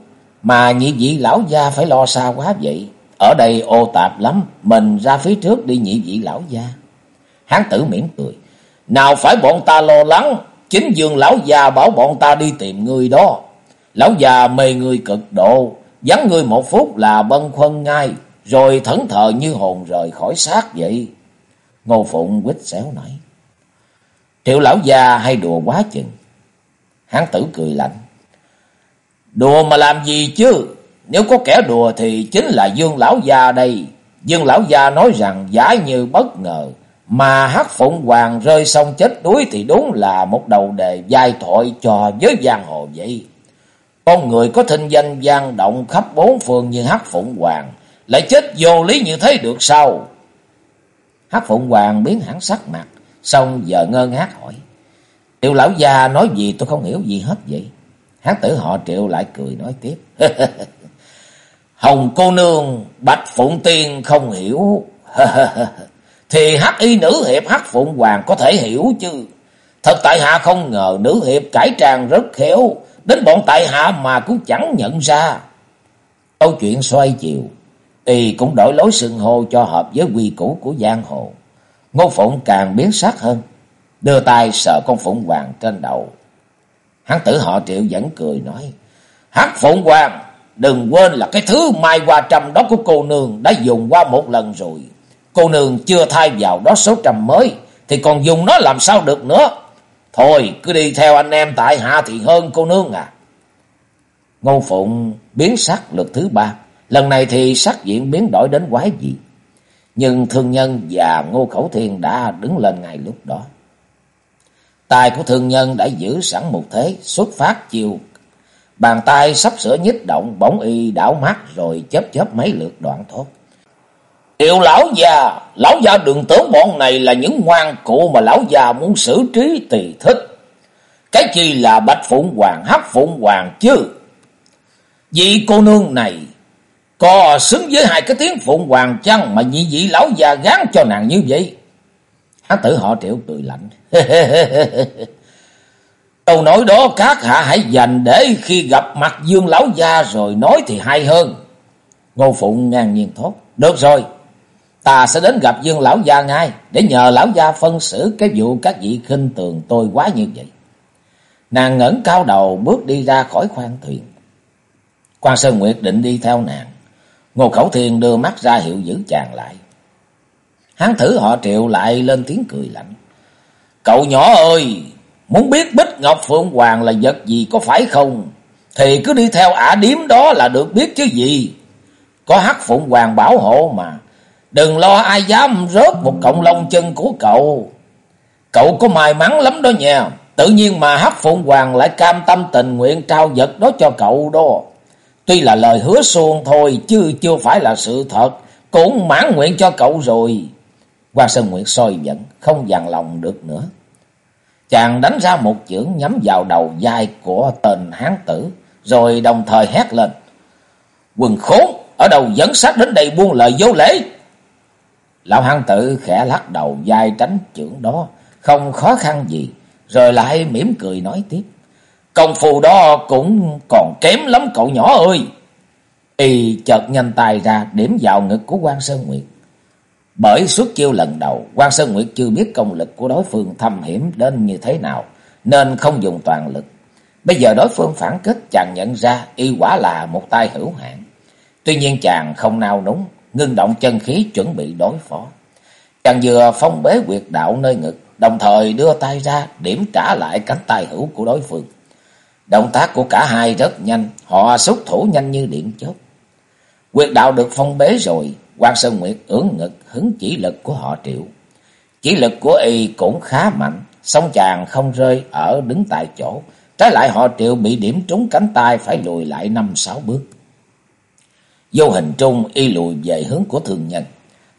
mà nhị vị lão gia phải lo xa quá vậy. Ở đây ô tạp lắm, mình ra phía trước đi nhị vị lão gia. Hán tử mỉm cười. Nào phải bọn ta lo lắng, chính dương lão già bảo bọn ta đi tìm người đó. Lão già mê người cực độ, vắng người một phút là bân khuân ngay, rồi thẫn thờ như hồn rời khỏi xác vậy. Ngô Phụng quýt xéo nói. Triệu lão già hay đùa quá chừng. Hán tử cười lạnh. Đùa mà làm gì chứ? Nếu có kẻ đùa thì chính là Dương Lão già đây. Dương lão già nói rằng giả như bất ngờ mà hắc phụng hoàng rơi sông chết đuối thì đúng là một đầu đề dài thoại cho giới giang hồ vậy. Con người có thinh danh gian động khắp bốn phương như hắc phụng hoàng lại chết vô lý như thế được sao? hắc phụng hoàng biến hẳn sắc mặt, xong giờ ngơ ngác hỏi. Triệu lão già nói gì tôi không hiểu gì hết vậy. Hán tử họ triệu lại cười nói tiếp. Hồng cô nương, bạch phụng tiên không hiểu. thì hắc y nữ hiệp hắc phụng hoàng có thể hiểu chứ. Thật tại hạ không ngờ nữ hiệp cải trang rất khéo. Đến bọn tại hạ mà cũng chẳng nhận ra. Câu chuyện xoay chiều. Y cũng đổi lối sừng hô cho hợp với quy củ của giang hồ. Ngô Phụng càng biến sắc hơn. Đưa tay sợ con Phụng Hoàng trên đầu. Hắn tử họ triệu vẫn cười nói. Hắc Phụng Hoàng, đừng quên là cái thứ mai qua trăm đó của cô nương đã dùng qua một lần rồi. Cô nương chưa thay vào đó số trầm mới, thì còn dùng nó làm sao được nữa. Thôi, cứ đi theo anh em tại hạ thì hơn cô nương à. Ngô Phụng biến sắc lượt thứ ba. Lần này thì sắc diện biến đổi đến quái gì. Nhưng thương nhân và Ngô Khẩu Thiên đã đứng lên ngay lúc đó. Tài của thương nhân đã giữ sẵn một thế, xuất phát chiều. Bàn tay sắp sửa nhích động, bỗng y đảo mắt rồi chớp chớp mấy lượt đoạn thốt tiểu lão già, lão già đừng tưởng bọn này là những ngoan cụ mà lão già muốn xử trí tùy thích. Cái chi là bạch phụng hoàng, hắc phụng hoàng chứ. vị cô nương này có xứng với hai cái tiếng phụng hoàng chăng mà nhị vị lão già gán cho nàng như vậy? Hán tử họ triệu cười lạnh. Câu nói đó các hạ hãy dành để khi gặp mặt dương lão gia rồi nói thì hay hơn. Ngô Phụng ngang nhiên thốt. Được rồi, ta sẽ đến gặp dương lão gia ngay để nhờ lão gia phân xử cái vụ các vị khinh tường tôi quá như vậy. Nàng ngẩng cao đầu bước đi ra khỏi khoang thuyền. Quan Sơn Nguyệt định đi theo nàng. Ngô Khẩu Thiên đưa mắt ra hiệu giữ chàng lại. Hắn thử họ triệu lại lên tiếng cười lạnh. Cậu nhỏ ơi, muốn biết Bích Ngọc Phượng Hoàng là vật gì có phải không? Thì cứ đi theo ả điếm đó là được biết chứ gì. Có hắc Phượng Hoàng bảo hộ mà. Đừng lo ai dám rớt một cộng lông chân của cậu. Cậu có may mắn lắm đó nha. Tự nhiên mà hắc phụng Hoàng lại cam tâm tình nguyện trao vật đó cho cậu đó. Tuy là lời hứa suông thôi chứ chưa phải là sự thật. Cũng mãn nguyện cho cậu rồi. Quan Sơn Nguyệt soi giận, không dằn lòng được nữa. Chàng đánh ra một chưởng nhắm vào đầu vai của tên hán tử, rồi đồng thời hét lên. Quần khốn, ở đâu dẫn sát đến đây buông lời vô lễ. Lão hán tự khẽ lắc đầu dai tránh trưởng đó, không khó khăn gì, rồi lại mỉm cười nói tiếp. Công phu đó cũng còn kém lắm cậu nhỏ ơi. Y chợt nhanh tay ra điểm vào ngực của quan Sơn Nguyệt. Bởi suốt chiêu lần đầu, quan Sơn Nguyệt chưa biết công lực của đối phương thâm hiểm đến như thế nào, nên không dùng toàn lực. Bây giờ đối phương phản kích chàng nhận ra y quả là một tay hữu hạn. Tuy nhiên chàng không nao núng, ngưng động chân khí chuẩn bị đối phó. Chàng vừa phong bế quyệt đạo nơi ngực, đồng thời đưa tay ra điểm trả lại cánh tay hữu của đối phương. Động tác của cả hai rất nhanh, họ xuất thủ nhanh như điện chớp. Quyệt đạo được phong bế rồi, quan Sơn Nguyệt ưỡn ngực hứng chỉ lực của họ triệu. Chỉ lực của y cũng khá mạnh, song chàng không rơi ở đứng tại chỗ. Trái lại họ triệu bị điểm trúng cánh tay phải lùi lại năm sáu bước. Vô hình trung y lùi về hướng của thường nhân.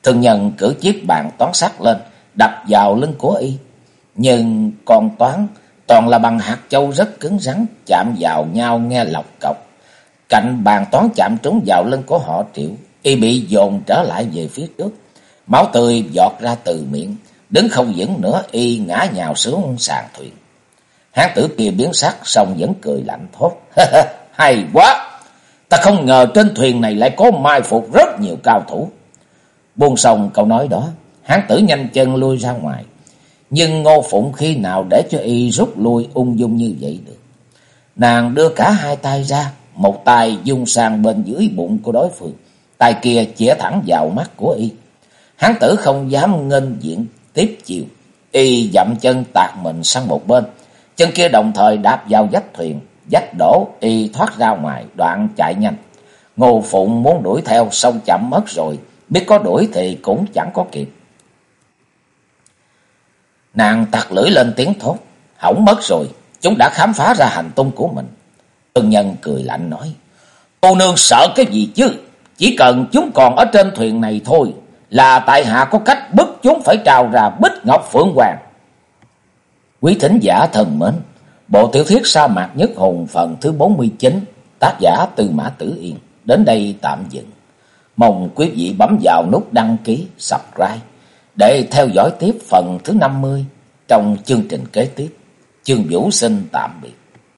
Thường nhân cử chiếc bàn toán sắt lên, đập vào lưng của y. Nhưng còn toán toàn là bằng hạt châu rất cứng rắn, chạm vào nhau nghe lọc cọc. Cạnh bàn toán chạm trúng vào lưng của họ triệu, y bị dồn trở lại về phía trước. Máu tươi giọt ra từ miệng, đứng không vững nữa y ngã nhào xuống sàn thuyền. Hán tử kia biến sắc xong vẫn cười lạnh thốt. Hay quá! Ta không ngờ trên thuyền này lại có mai phục rất nhiều cao thủ. Buông xong câu nói đó, hán tử nhanh chân lui ra ngoài. Nhưng Ngô Phụng khi nào để cho y rút lui ung dung như vậy được. Nàng đưa cả hai tay ra, một tay dung sang bên dưới bụng của đối phương, tay kia chĩa thẳng vào mắt của y. Hán tử không dám nghênh diện tiếp chiều, y dậm chân tạt mình sang một bên, chân kia đồng thời đạp vào vách thuyền, dách đổ y thoát ra ngoài, đoạn chạy nhanh. Ngô Phụng muốn đuổi theo, xong chậm mất rồi, biết có đuổi thì cũng chẳng có kịp. Nàng tặc lưỡi lên tiếng thốt, hỏng mất rồi, chúng đã khám phá ra hành tung của mình. Tương nhân cười lạnh nói, cô nương sợ cái gì chứ, chỉ cần chúng còn ở trên thuyền này thôi, là tại hạ có cách bức chúng phải trào ra bích ngọc phượng hoàng. Quý thính giả thần mến, bộ tiểu thuyết sa mạc nhất hùng phần thứ 49, tác giả Tư Mã Tử Yên, đến đây tạm dừng. Mong quý vị bấm vào nút đăng ký, subscribe để theo dõi tiếp phần thứ 50 trong chương trình kế tiếp. Chương Vũ xin tạm biệt.